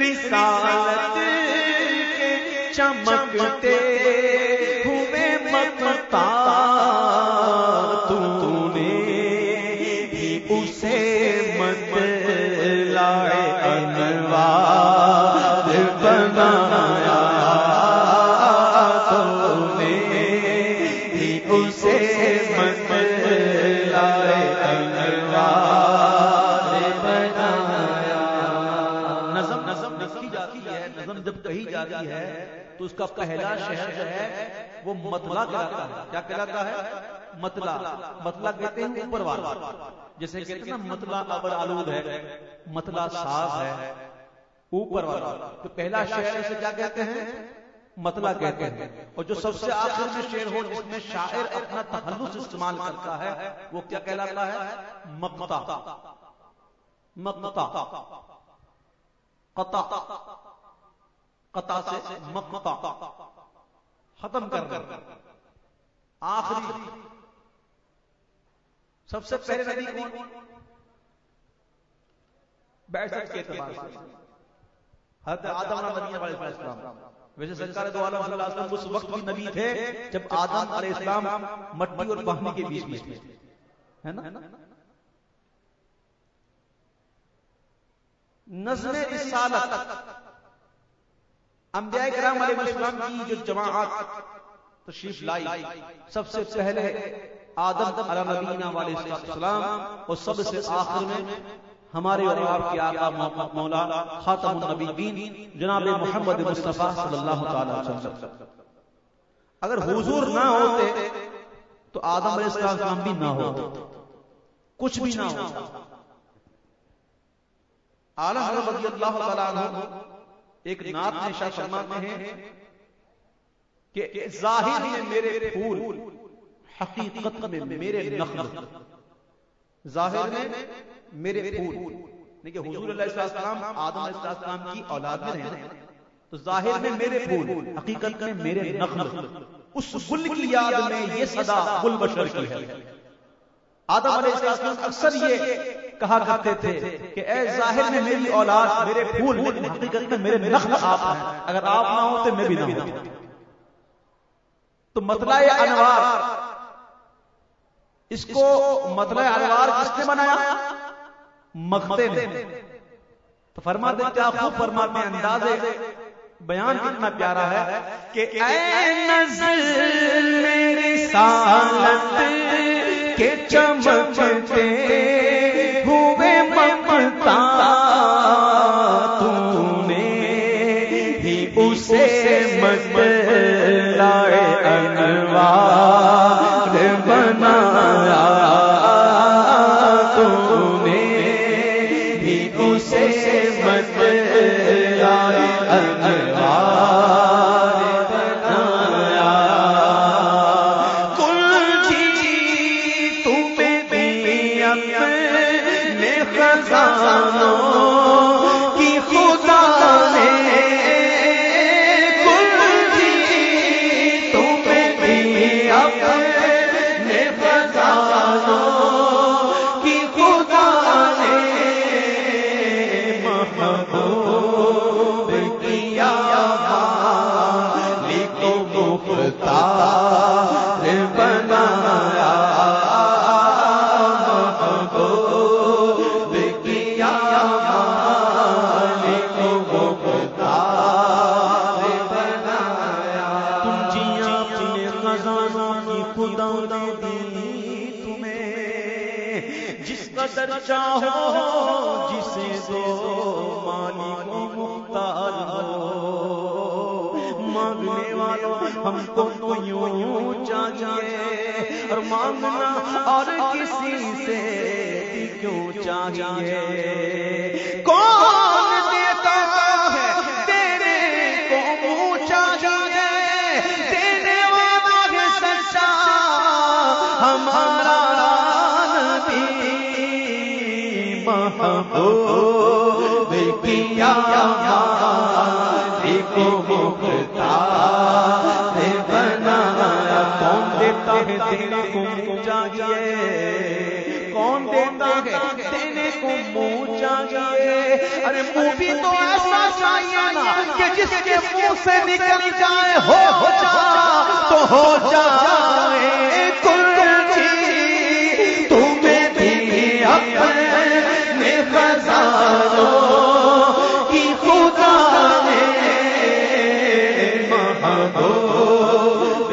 رسالت کے چمکتے ہوئے ممتا تو نے اسے مت لائے انوار۔ اس کا پہلا شہر جو ہے، وہ متلا کہلاتا ہے۔ کیا کہلاتا ہے? متلا متلا کہتے ہیں اوپر والا جیسے کہتے ہیں متلا ابر آلود ہے متلا صاف ہے اوپر والا تو پہلا شہر سے کیا کہتے ہیں؟ متلا کہتے ہیں۔ اور جو سب سے آخر میں شعر ہو، جس میں شاعر اپنا تخلص استعمال کرتا ہے، وہ کیا کہلاتا ہے؟ مقتا مقتا قطع۔ قطع سے مقطع، ختم کر کر آخری، سب سے پہلے نبی کون؟ بیٹھ کے اعتبار سے۔ حضرت آدم علیہ السلام۔ ویسے سرکار دو عالم صلی اللہ علیہ وسلم اس وقت بھی نبی تھے جب آدم علیہ السلام مٹی اور پانی کے بیچ میں تھے۔ ہے نا؟ نظم رسالت۔ انبیاء کرام علیہ السلام کی جو جماعت تشریف لائی سب سے پہلے آدم علی نبینا علیہ السلام اور سب سے آخر میں ہمارے اور آپ کے آقا مولا خاتم النبیین جناب محمد مصطفیٰ صلی اللہ تعالی وسلم۔ اگر حضور نہ ہوتے تو آدم علیہ السلام بھی نہ ہوتے۔ کچھ بھی نہ ہوتا۔ اعلی رضی اللہ تعالی عنہ ایک نعت میں شاہ فرماتے ہیں کہ ظاہر میں میرے پھول حقیقت میں میرے نخل ظاہر میں میرے پھول۔ کہ حضور علیہ السلام آدم علیہ السلام کی اولاد میں رہے تو ظاہر میں میرے پھول حقیقت میں میرے نخل۔ اس گل کی یاد میں یہ صدا گل بشر کی ہے۔ آدم علیہ السلام اکثر یہ کہا کرتے تھے کہ اے ظاہر میں میری اولاد میرے پھول حقیقت میں میرے نخل آپ ہیں۔ اگر آپ نہ ہوتے میں بھی نہ ہوتا تو مطلع انوار، اس کو مطلع انوار کس نے بنایا؟ مغتے نے تو فرما دے کیا خوب فرما دے اندازے۔ بیان کتنا پیارا ہے کہ اے نظر میری سالت کے چمچتے سے مت لائے انوار بنایا۔ تو نے ہی اسے مت لائے انوار۔ جس چاہو جسے دو مالک مختار ہو۔ مانگنے والوں ہم کو تو یوں یوں چاہیے، اور مانگنا اور کسی سے بھی کیوں چاہیے؟ کون دیتا ہے تیرے کو منہ چاہیے دینے والا ہے سچا، ہمارا محبوب کیا کو مختار بنایا کون دیتا ہے دینے کو چاہیے کون دیتا ہے کو منہ چاہیے ارے منہ بھی تو ایسا چاہیے نا کہ جس کے منہ سے نکل جائے ہو جا تو ہو جائے کل محبوب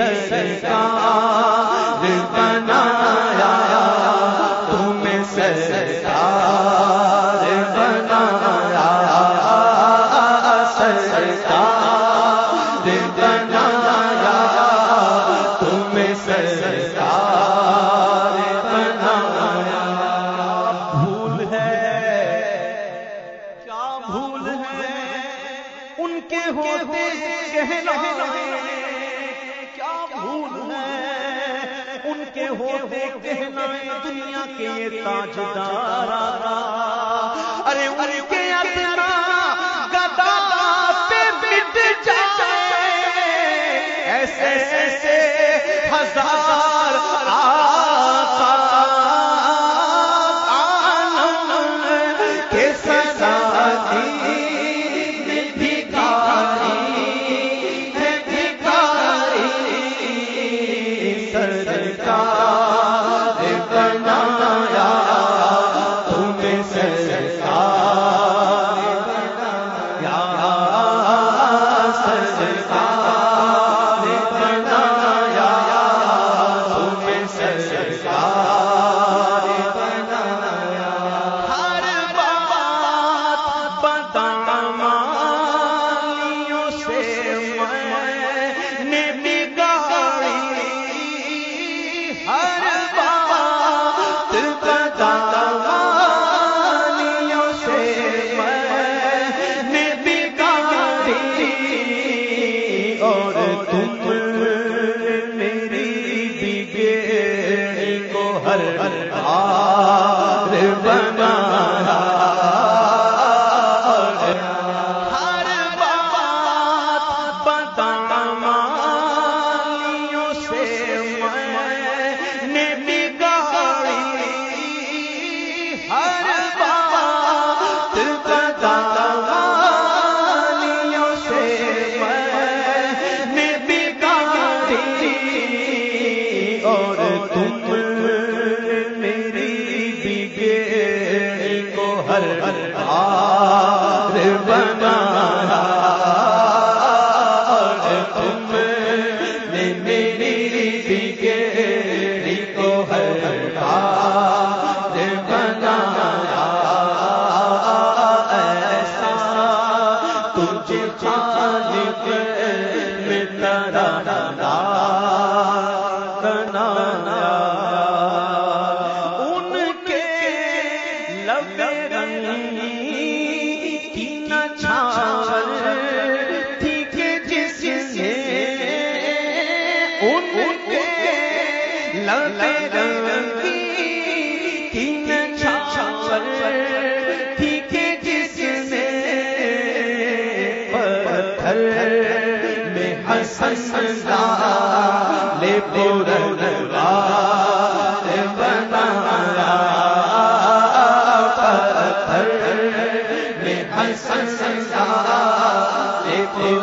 سرکار بنایا تمہیں سرکار بنایا سرکار بنایا تمہیں سرکار بنایا۔ بھول ہے، کیا بھول ہے؟ ان کے ہوتے کہنا۔ ہوتے کہنا دنیا کے تاجدار۔ ارے ان کے ادنا گدا پہ مٹ جائے۔ ایسے ایسے ہزار سرکار۔ ہر ہار بنایا۔ اور تم نے میری بگڑی کو ہر ہار بنایا۔ ایسا تجھ خالق میں ترا لے پورن بنایا۔ پتھر میں حسن لے